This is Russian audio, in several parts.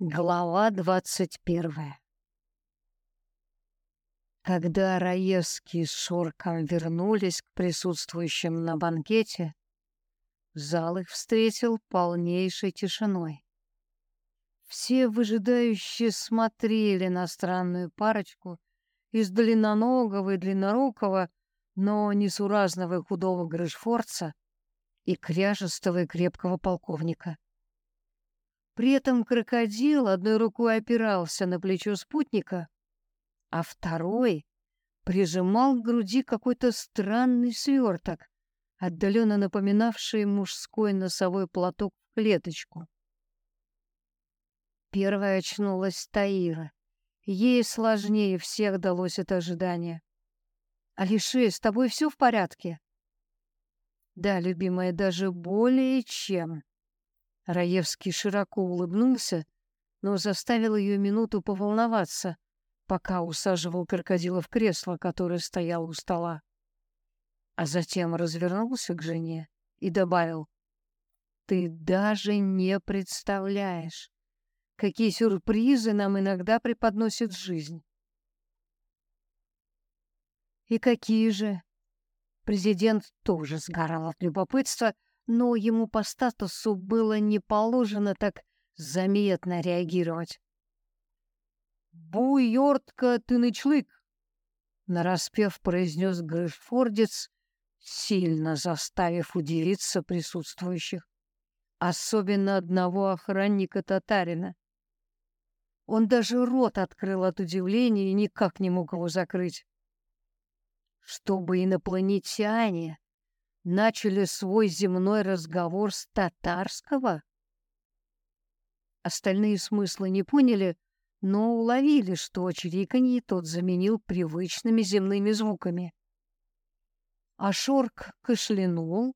Глава двадцать первая Когда Раевский с Шорком вернулись к присутствующим на банкете, зал их встретил полнейшей тишиной. Все выжидающие смотрели на странную парочку из длинноногого и длиннорукого, но несуразного и худого грышфорца и кряжестого и крепкого полковника. При этом крокодил одной рукой опирался на плечо спутника, а второй прижимал к груди какой-то странный сверток, отдаленно напоминавший мужской носовой платок в клеточку. Первая очнулась Таира. Ей сложнее всех далось это ожидание. «Алишей, с тобой все в порядке?» «Да, любимая, даже более чем», Раевский широко улыбнулся, но заставил ее минуту поволноваться, пока усаживал крокодила в кресло, которое стояло у стола. А затем развернулся к жене и добавил, «Ты даже не представляешь, какие сюрпризы нам иногда преподносит жизнь». «И какие же?» Президент тоже сгорал от любопытства, но ему по статусу было не положено так заметно реагировать. «Буйортка ты нычлык!» нараспев произнес Грышфордец, сильно заставив удивиться присутствующих, особенно одного охранника-татарина. Он даже рот открыл от удивления и никак не мог его закрыть. Чтобы инопланетяне начали свой земной разговор с татарского? Остальные смыслы не поняли, но уловили, что чириканье тот заменил привычными земными звуками. А Шорк кашлянул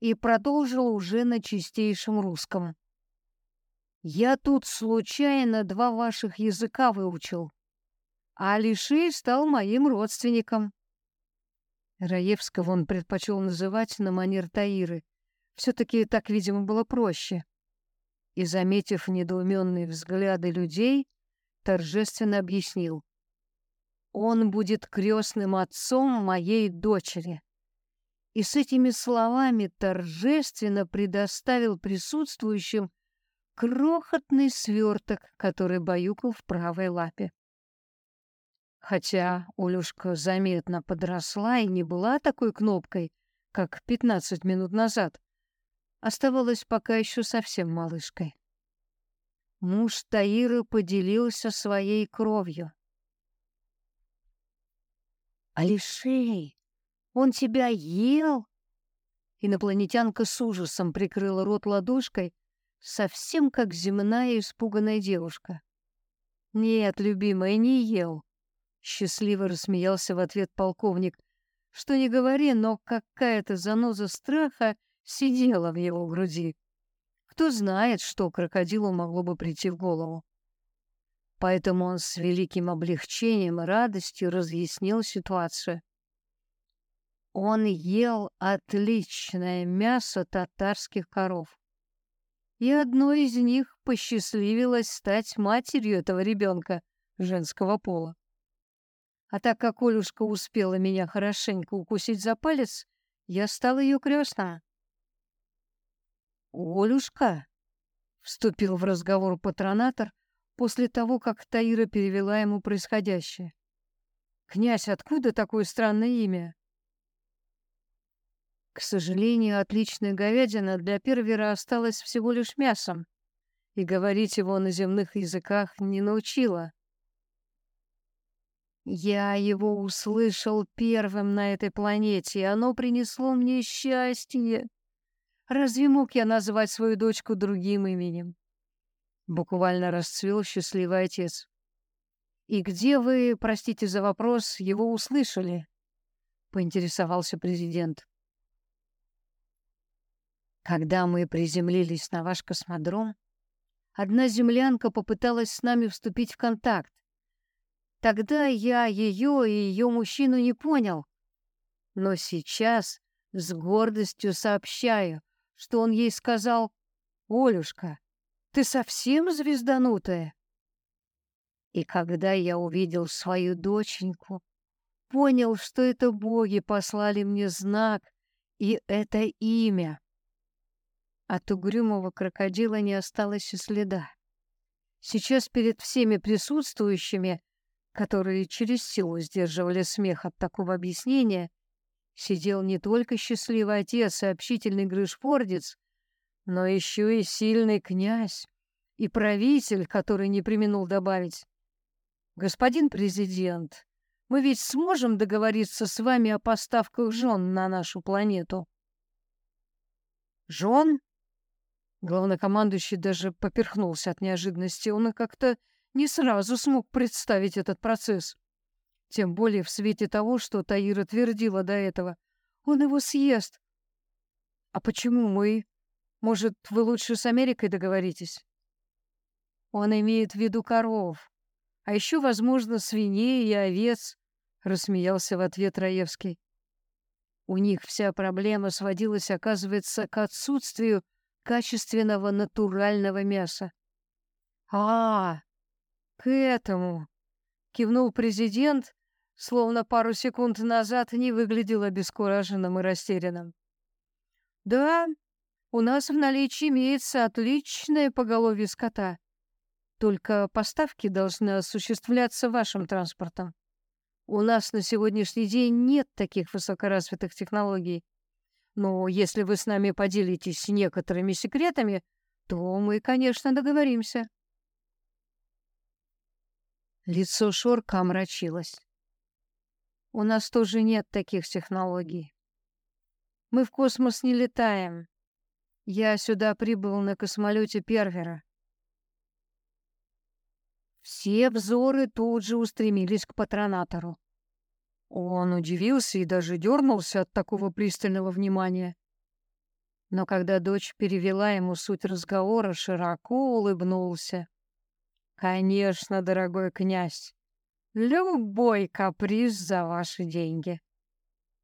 и продолжил уже на чистейшем русском. «Я тут случайно два ваших языка выучил, а Алишей стал моим родственником. Раевского он предпочел называть на манер Таиры. Все-таки так, видимо, было проще. И, заметив недоуменные взгляды людей, торжественно объяснил. «Он будет крестным отцом моей дочери». И с этими словами торжественно предоставил присутствующим крохотный сверток, который баюкал в правой лапе. Хотя Олюшка заметно подросла и не была такой кнопкой, как 15 минут назад, оставалась пока еще совсем малышкой. Муж Таиры поделился своей кровью. «Алишей, он тебя ел?» Инопланетянка с ужасом прикрыла рот ладошкой, совсем как земная испуганная девушка. «Нет, любимая, не ел. Счастливо рассмеялся в ответ полковник. Что не говори, но какая-то заноза страха сидела в его груди. Кто знает, что крокодилу могло бы прийти в голову. Поэтому он с великим облегчением и радостью разъяснил ситуацию. Он ел отличное мясо татарских коров. И одной из них посчастливилось стать матерью этого ребенка женского пола. А так как Олюшка успела меня хорошенько укусить за палец, я стала ее крестная. «Олюшка?» — вступил в разговор патронатор после того, как Таира перевела ему происходящее. «Князь, откуда такое странное имя?» К сожалению, отличная говядина для первера осталась всего лишь мясом, и говорить его на земных языках не научила. Я его услышал первым на этой планете, и оно принесло мне счастье. Разве мог я назвать свою дочку другим именем? Буквально расцвел счастливый отец. И где вы, простите за вопрос, его услышали? Поинтересовался президент. Когда мы приземлились на ваш космодром, одна землянка попыталась с нами вступить в контакт. Тогда я ее и ее мужчину не понял. Но сейчас с гордостью сообщаю, что он ей сказал, «Олюшка, ты совсем звезданутая? И когда я увидел свою доченьку, понял, что это боги послали мне знак, и это имя. От угрюмого крокодила не осталось и следа. Сейчас перед всеми присутствующими, которые через силу сдерживали смех от такого объяснения, сидел не только счастливый отец и общительный грышфордец, но еще и сильный князь и правитель, который не применул добавить. «Господин президент, мы ведь сможем договориться с вами о поставках жен на нашу планету?» «Жен?» Главнокомандующий даже поперхнулся от неожиданности. Он как-то не сразу смог представить этот процесс. Тем более в свете того, что Таира твердила до этого. Он его съест. А почему мы? Может, вы лучше с Америкой договоритесь? Он имеет в виду коров. А еще, возможно, свиней и овец, рассмеялся в ответ Раевский. У них вся проблема сводилась, оказывается, к отсутствию качественного натурального мяса. А, к этому, кивнул президент, словно пару секунд назад не выглядел обескураженным и растерянным. Да, у нас в наличии имеется отличное поголовье скота. Только поставки должны осуществляться вашим транспортом. У нас на сегодняшний день нет таких высокоразвитых технологий. Но если вы с нами поделитесь некоторыми секретами, то мы, конечно, договоримся. Лицо Шорка омрачилось. У нас тоже нет таких технологий. Мы в космос не летаем. Я сюда прибыл на космолете Первера. Все взоры тут же устремились к патронатору. Он удивился и даже дернулся от такого пристального внимания. Но когда дочь перевела ему суть разговора, широко улыбнулся. «Конечно, дорогой князь, любой каприз за ваши деньги».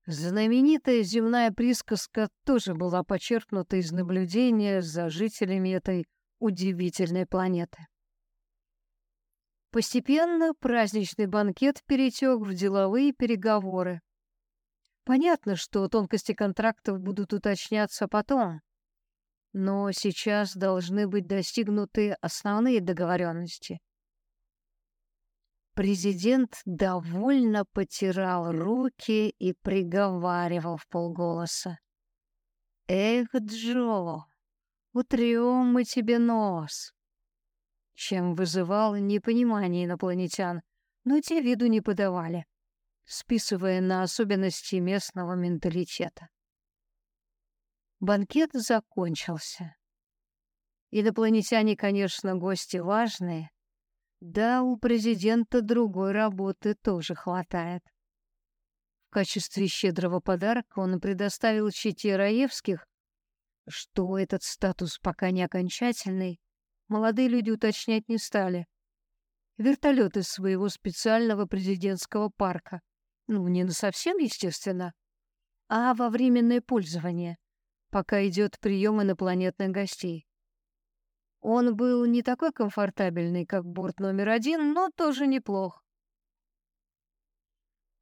Знаменитая земная присказка тоже была почерпнута из наблюдения за жителями этой удивительной планеты. Постепенно праздничный банкет перетек в деловые переговоры. Понятно, что тонкости контрактов будут уточняться потом, но сейчас должны быть достигнуты основные договоренности. Президент довольно потирал руки и приговаривал в полголоса. «Эх, Джо, утрем мы тебе нос чем вызывал непонимание инопланетян, но те виду не подавали, списывая на особенности местного менталитета. Банкет закончился. Инопланетяне, конечно, гости важные, да у президента другой работы тоже хватает. В качестве щедрого подарка он предоставил чете Раевских, что этот статус пока не окончательный, молодые люди уточнять не стали. Вертолет из своего специального президентского парка. Ну, не на совсем, естественно, а во временное пользование, пока идет прием инопланетных гостей. Он был не такой комфортабельный, как борт номер один, но тоже неплох.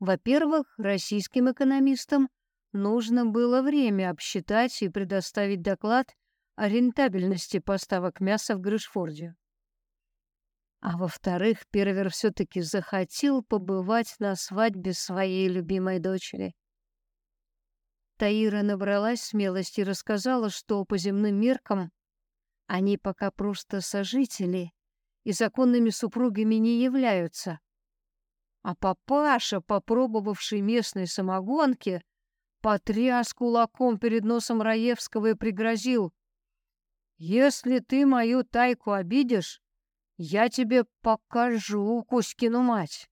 Во-первых, российским экономистам нужно было время обсчитать и предоставить доклад о рентабельности поставок мяса в Грышфорде. А во-вторых, Первер все-таки захотел побывать на свадьбе своей любимой дочери. Таира набралась смелости и рассказала, что по земным меркам они пока просто сожители и законными супругами не являются. А папаша, попробовавший местной самогонки, потряс кулаком перед носом Раевского и пригрозил. Если ты мою тайку обидишь, я тебе покажу Кузькину мать.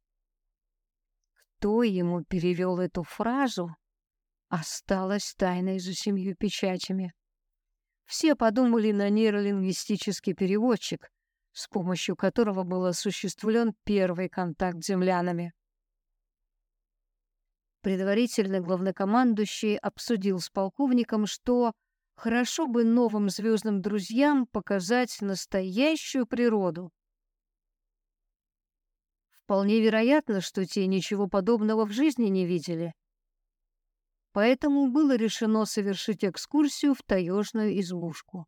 Кто ему перевел эту фразу, осталось тайной за семью печатями. Все подумали на нейролингвистический переводчик, с помощью которого был осуществлен первый контакт с землянами. Предварительно главнокомандующий обсудил с полковником, что Хорошо бы новым звездным друзьям показать настоящую природу. Вполне вероятно, что те ничего подобного в жизни не видели. Поэтому было решено совершить экскурсию в таежную избушку.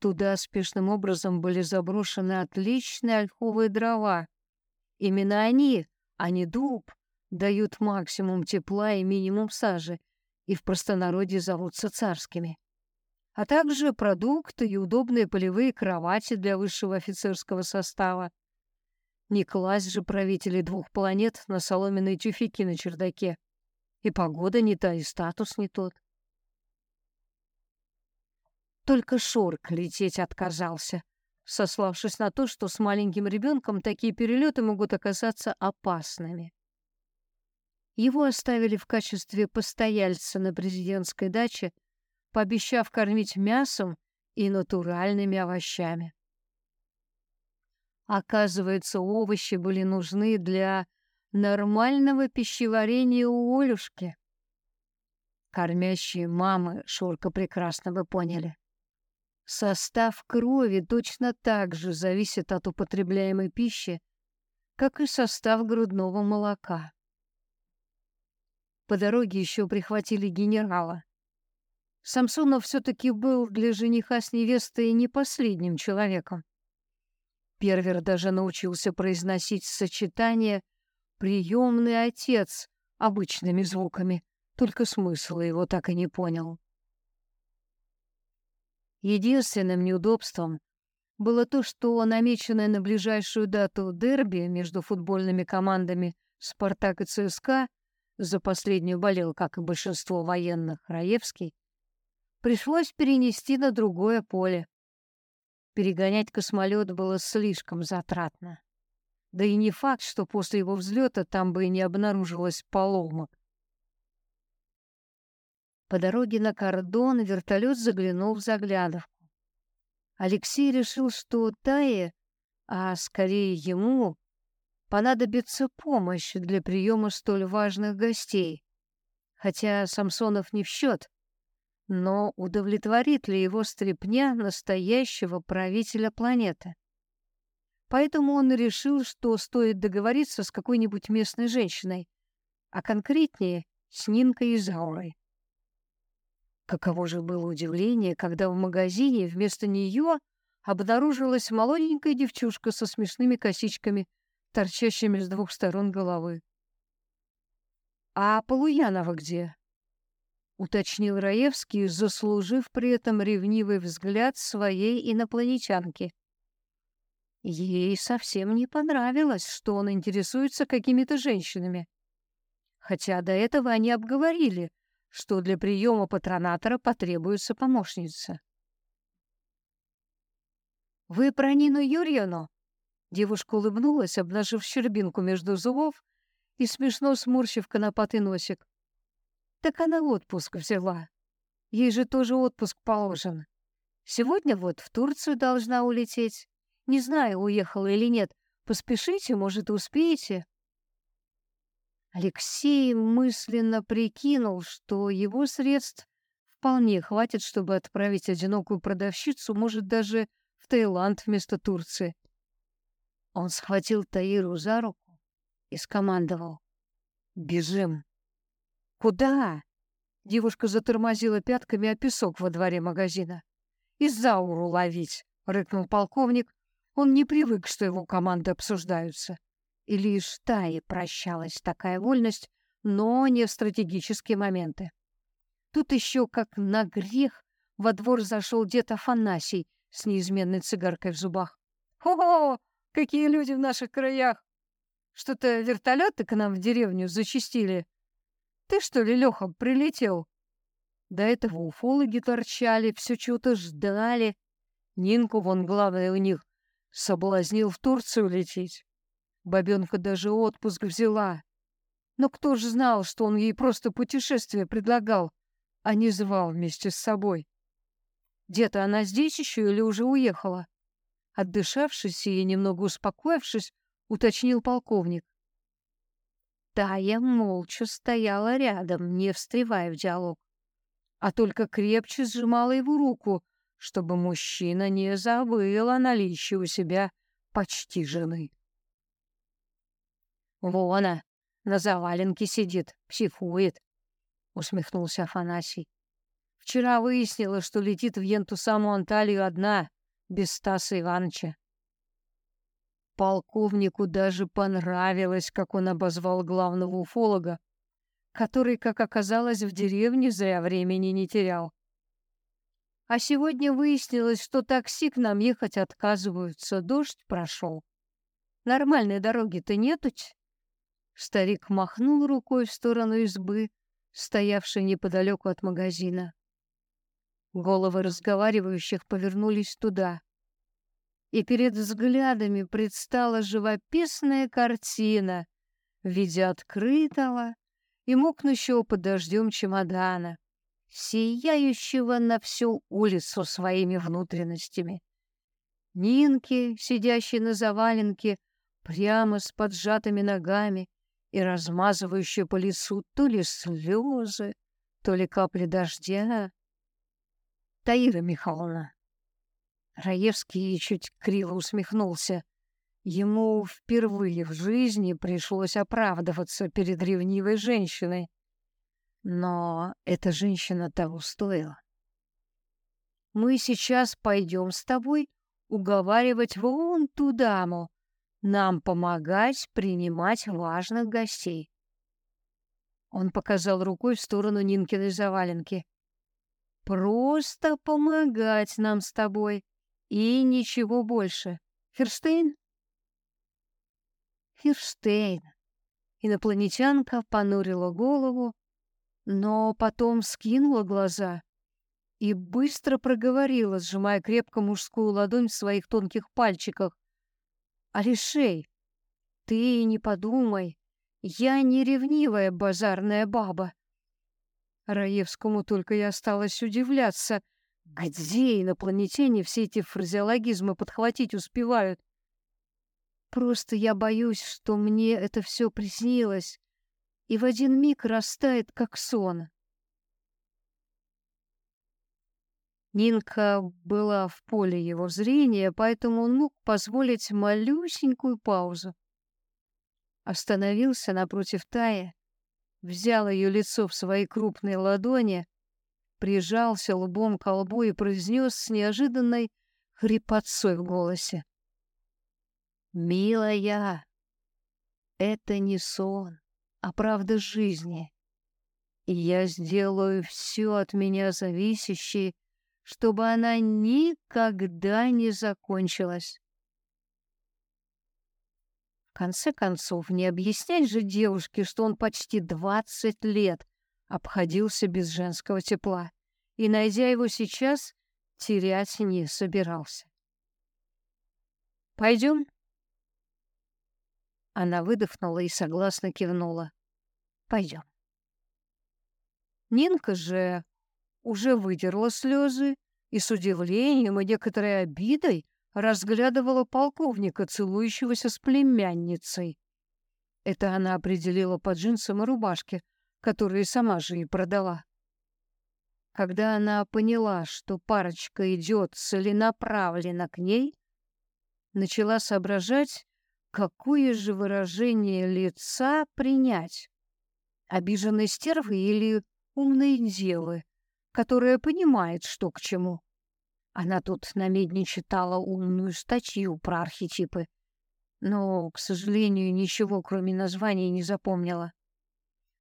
Туда спешным образом были заброшены отличные ольховые дрова. Именно они, а не дуб, дают максимум тепла и минимум сажи, и в простонародье зовутся царскими. А также продукты и удобные полевые кровати для высшего офицерского состава. Не класть же правителей двух планет на соломенные тюфяки на чердаке. И погода не та, и статус не тот. Только Шорк лететь отказался, сославшись на то, что с маленьким ребенком такие перелеты могут оказаться опасными. Его оставили в качестве постояльца на президентской даче, пообещав кормить мясом и натуральными овощами. Оказывается, овощи были нужны для нормального пищеварения у Олюшки. Кормящие мамы Шурка прекрасно бы поняли. Состав крови точно так же зависит от употребляемой пищи, как и состав грудного молока. По дороге еще прихватили генерала. Самсонов все-таки был для жениха с невестой не последним человеком. Первер даже научился произносить сочетание «приемный отец» обычными звуками, только смысла его так и не понял. Единственным неудобством было то, что намеченное на ближайшую дату дерби между футбольными командами «Спартак» и «ЦСКА» за последнюю болел, как и большинство военных, Раевский, пришлось перенести на другое поле. Перегонять космолет было слишком затратно. Да и не факт, что после его взлета там бы и не обнаружилось поломок. По дороге на кордон вертолет заглянул в заглядовку. Алексей решил, что Тае, а скорее ему, понадобится помощь для приема столь важных гостей. Хотя Самсонов не в счет, но удовлетворит ли его стряпня настоящего правителя планеты? Поэтому он решил, что стоит договориться с какой-нибудь местной женщиной, а конкретнее с Нинкой Изаурой. Каково же было удивление, когда в магазине вместо нее обнаружилась молоденькая девчушка со смешными косичками — торчащими с двух сторон головы. «А Полуянова где?» — уточнил Раевский, заслужив при этом ревнивый взгляд своей инопланетянки. Ей совсем не понравилось, что он интересуется какими-то женщинами. Хотя до этого они обговорили, что для приема патронатора потребуется помощница. «Вы про Нину Юрьевну?» Девушка улыбнулась, обнажив щербинку между зубов и смешно сморщив конопатый носик. Так она отпуск взяла. Ей же тоже отпуск положен. Сегодня вот в Турцию должна улететь. Не знаю, уехала или нет. Поспешите, может, успеете. Алексей мысленно прикинул, что его средств вполне хватит, чтобы отправить одинокую продавщицу, может, даже в Таиланд вместо Турции. Он схватил Таиру за руку и скомандовал. «Бежим!» «Куда?» Девушка затормозила пятками о песок во дворе магазина. «Изауру ловить!» — рыкнул полковник. Он не привык, что его команды обсуждаются. И лишь Тае прощалась такая вольность, но не в стратегические моменты. Тут еще, как на грех, во двор зашел дед Афанасий с неизменной цигаркой в зубах. «Хо-хо! Какие люди в наших краях! Что-то вертолеты к нам в деревню зачистили. Ты что ли, Леха, прилетел? До этого уфологи торчали, все чего-то ждали. Нинку, вон главное у них, соблазнил в Турцию лететь. Бабенка даже отпуск взяла. Но кто ж знал, что он ей просто путешествие предлагал, а не звал вместе с собой? Где-то она здесь еще или уже уехала? Отдышавшись и немного успокоившись, уточнил полковник. Тая молча стояла рядом, не встревая в диалог. а только крепче сжимала его руку, чтобы мужчина не забыл о наличии у себя почти жены. «Вон она, на заваленке сидит, психует», — усмехнулся Афанасий. «Вчера выяснила, что летит в Енту саму Анталию одна, без Стаса Ивановича. Полковнику даже понравилось, как он обозвал главного уфолога, который, как оказалось, в деревне зря времени не терял. А сегодня выяснилось, что такси к нам ехать отказываются, дождь прошел. Нормальной дороги-то нету. Старик махнул рукой в сторону избы, стоявшей неподалеку от магазина. Головы разговаривающих повернулись туда и перед взглядами предстала живописная картина в виде открытого и мокнущего под дождем чемодана, сияющего на всю улицу своими внутренностями. Нинки, сидящие на заваленке, прямо с поджатыми ногами и размазывающие по лицу то ли слезы, то ли капли дождя. Таира Михайловна, Раевский чуть криво усмехнулся. Ему впервые в жизни пришлось оправдываться перед ревнивой женщиной. Но эта женщина того стоила. Мы сейчас пойдем с тобой уговаривать вон ту даму, нам помогать принимать важных гостей. Он показал рукой в сторону Нинкиной заваленки. Просто помогать нам с тобой. И ничего больше. Ферштейн? Ферштейн. Инопланетянка понурила голову, но потом скинула глаза и быстро проговорила, сжимая крепко мужскую ладонь в своих тонких пальчиках. «Алишей, ты не подумай, я не ревнивая базарная баба». Раевскому только и осталось удивляться — где инопланетяне все эти фразеологизмы подхватить успевают? Просто я боюсь, что мне это все приснилось и в один миг растает, как сон. Нинка была в поле его зрения, поэтому он мог позволить малюсенькую паузу. Остановился напротив Таи, взял ее лицо в свои крупные ладони прижался лбом к лбу и произнес с неожиданной хрипотцой в голосе. «Милая, это не сон, а правда жизни. И я сделаю все от меня зависящее, чтобы она никогда не закончилась. В конце концов, не объяснять же девушке, что он почти двадцать лет обходился без женского тепла и, найдя его сейчас, терять не собирался. «Пойдем?» Она выдохнула и согласно кивнула. «Пойдем». Нинка же уже выдерла слезы и с удивлением и некоторой обидой разглядывала полковника, целующегося с племянницей. Это она определила по джинсам и рубашке, которые сама же и продала. Когда она поняла, что парочка идет целенаправленно к ней, начала соображать, какое же выражение лица принять. Обиженной стервы или умной девы, которая понимает, что к чему. Она тут на медне читала умную статью про архетипы, но, к сожалению, ничего, кроме названий, не запомнила.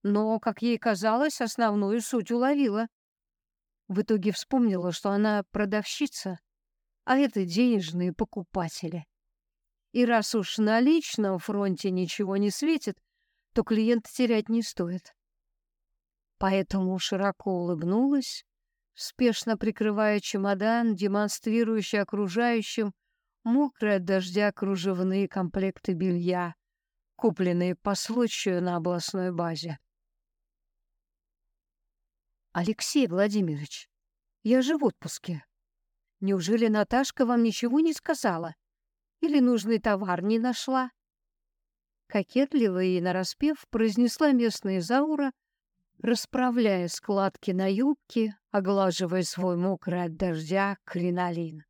Но, как ей казалось, основную суть уловила. В итоге вспомнила, что она продавщица, а это денежные покупатели. И раз уж на личном фронте ничего не светит, то клиента терять не стоит. Поэтому широко улыбнулась, спешно прикрывая чемодан, демонстрирующий окружающим мокрые от дождя кружевные комплекты белья, купленные по случаю на областной базе. Алексей Владимирович, я же в отпуске. Неужели Наташка вам ничего не сказала? Или нужный товар не нашла? Кокетливо и нараспев произнесла местная Заура, расправляя складки на юбке, оглаживая свой мокрый от дождя кринолин.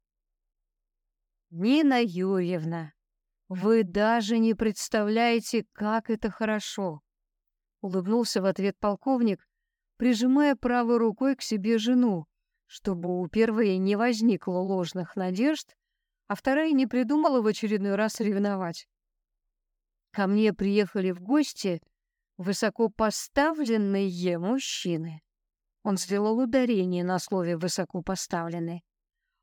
Нина Юрьевна, вы даже не представляете, как это хорошо, улыбнулся в ответ полковник, прижимая правой рукой к себе жену, чтобы у первой не возникло ложных надежд, а вторая не придумала в очередной раз ревновать. Ко мне приехали в гости высокопоставленные мужчины. Он сделал ударение на слове «высокопоставленный».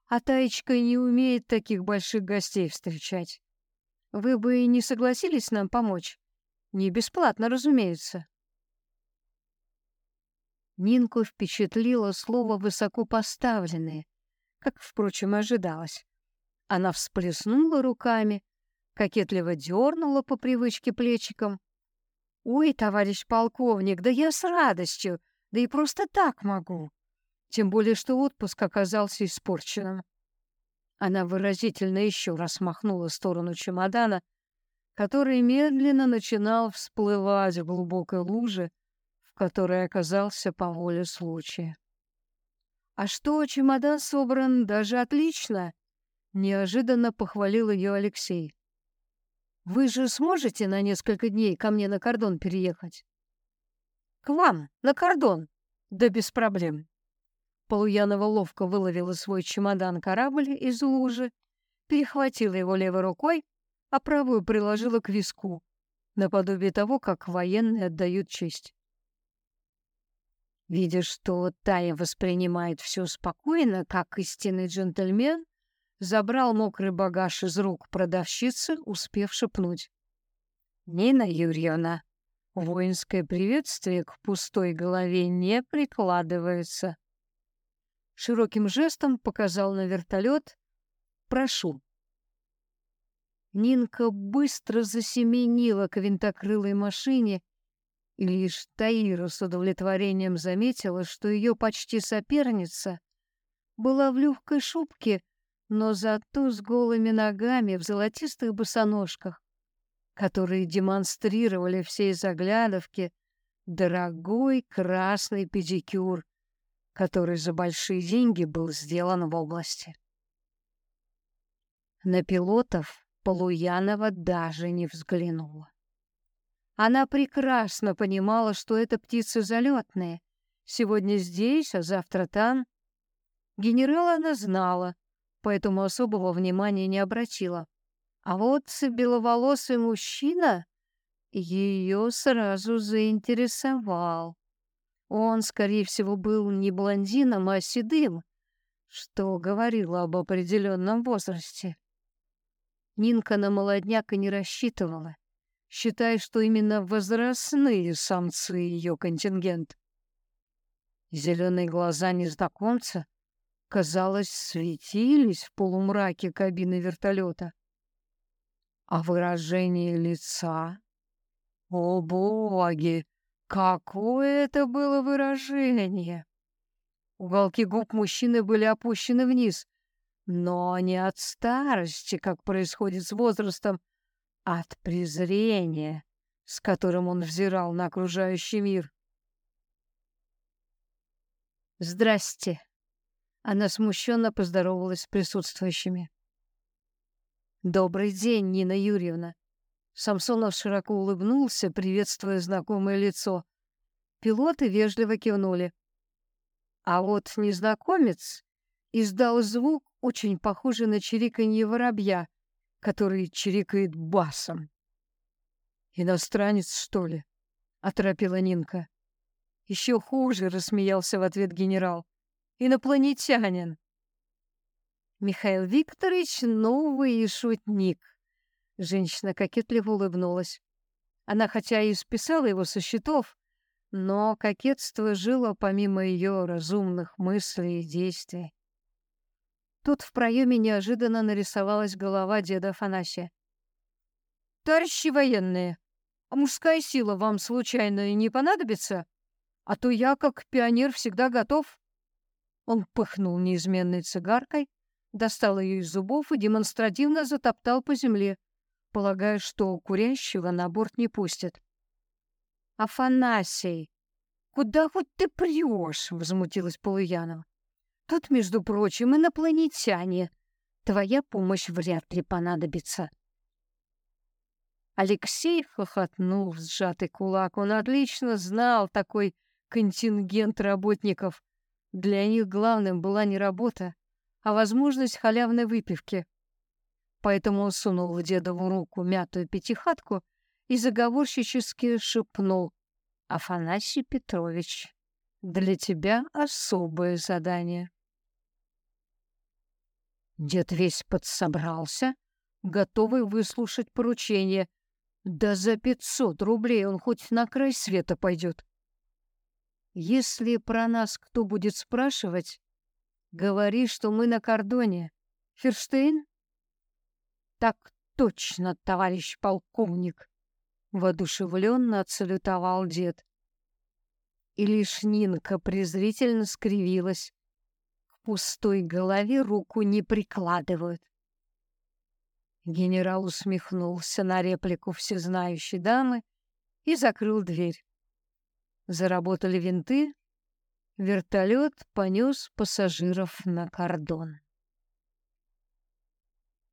А Таечка не умеет таких больших гостей встречать. Вы бы и не согласились нам помочь? Не бесплатно, разумеется. Нинку впечатлило слово «высокопоставленные», как, впрочем, ожидалось. Она всплеснула руками, кокетливо дернула по привычке плечиком. «Ой, товарищ полковник, да я с радостью, да и просто так могу. Тем более, что отпуск оказался испорченным. Она выразительно еще раз махнула в сторону чемодана, который медленно начинал всплывать в глубокой луже, в которой оказался по воле случая. «А что, чемодан собран даже отлично!» — неожиданно похвалил ее Алексей. «Вы же сможете на несколько дней ко мне на кордон переехать?» «К вам, на кордон?» «Да без проблем. Полуянова ловко выловила свой чемодан-корабль из лужи, перехватила его левой рукой, а правую приложила к виску, наподобие того, как военные отдают честь. Видя, что Тая воспринимает все спокойно, как истинный джентльмен, забрал мокрый багаж из рук продавщицы, успев шепнуть. «Нина Юрьевна, воинское приветствие к пустой голове не прикладывается» широким жестом показал на вертолет. «Прошу». Нинка быстро засеменила к винтокрылой машине, и лишь Таира с удовлетворением заметила, что ее почти соперница была в легкой шубке, но зато с голыми ногами в золотистых босоножках, которые демонстрировали всей заглядовке дорогой красный педикюр, который за большие деньги был сделан в области. На пилотов Полуянова даже не взглянула. Она прекрасно понимала, что это птицы залетные. Сегодня здесь, а завтра там. Генерала она знала, поэтому особого внимания не обратила. А вот беловолосый мужчина ее сразу заинтересовал. Он, скорее всего, был не блондином, а седым, что говорило об определенном возрасте. Нинка на молодняка не рассчитывала, считая, что именно возрастные самцы ее контингент. Зеленые глаза незнакомца, казалось, светились в полумраке кабины вертолета. А выражение лица... О, боги! Какое это было выражение! Уголки губ мужчины были опущены вниз, но не от старости, как происходит с возрастом, а от презрения, с которым он взирал на окружающий мир. «Здрасте!» Она смущенно поздоровалась с присутствующими. «Добрый день, Нина Юрьевна!» Самсонов широко улыбнулся, приветствуя знакомое лицо. Пилоты вежливо кивнули. А вот незнакомец издал звук, очень похожий на чириканье воробья, который чирикает басом. «Иностранец, что ли?» — оторопила Нинка. «Еще хуже», — рассмеялся в ответ генерал. «Инопланетянин». Михаил Викторович — новый шутник. Женщина кокетливо улыбнулась. Она хотя и списала его со счетов, но кокетство жило помимо ее разумных мыслей и действий. Тут в проеме неожиданно нарисовалась голова деда Афанасия. «Товарищи военные, а мужская сила вам случайно не понадобится? А то я, как пионер, всегда готов». Он пыхнул неизменной цигаркой, достал ее из зубов и демонстративно затоптал по земле, полагая, что курящего на борт не пустят. «Афанасий!» Куда хоть ты прешь? возмутилась Полуянова. Тут, между прочим, инопланетяне. Твоя помощь вряд ли понадобится. Алексей хохотнул в сжатый кулак. Он отлично знал такой контингент работников. Для них главным была не работа, а возможность халявной выпивки. Поэтому он сунул в дедову руку мятую пятихатку и заговорщически шепнул. «Афанасий Петрович, для тебя особое задание». Дед весь подсобрался, готовый выслушать поручение. Да за пятьсот рублей он хоть на край света пойдет. Если про нас кто будет спрашивать, говори, что мы на кордоне. Ферштейн? Так точно, товарищ полковник, воодушевленно отсалютовал дед. И лишь Нинка презрительно скривилась. К пустой голове руку не прикладывают. Генерал усмехнулся на реплику всезнающей дамы и закрыл дверь. Заработали винты, вертолет понес пассажиров на кордон.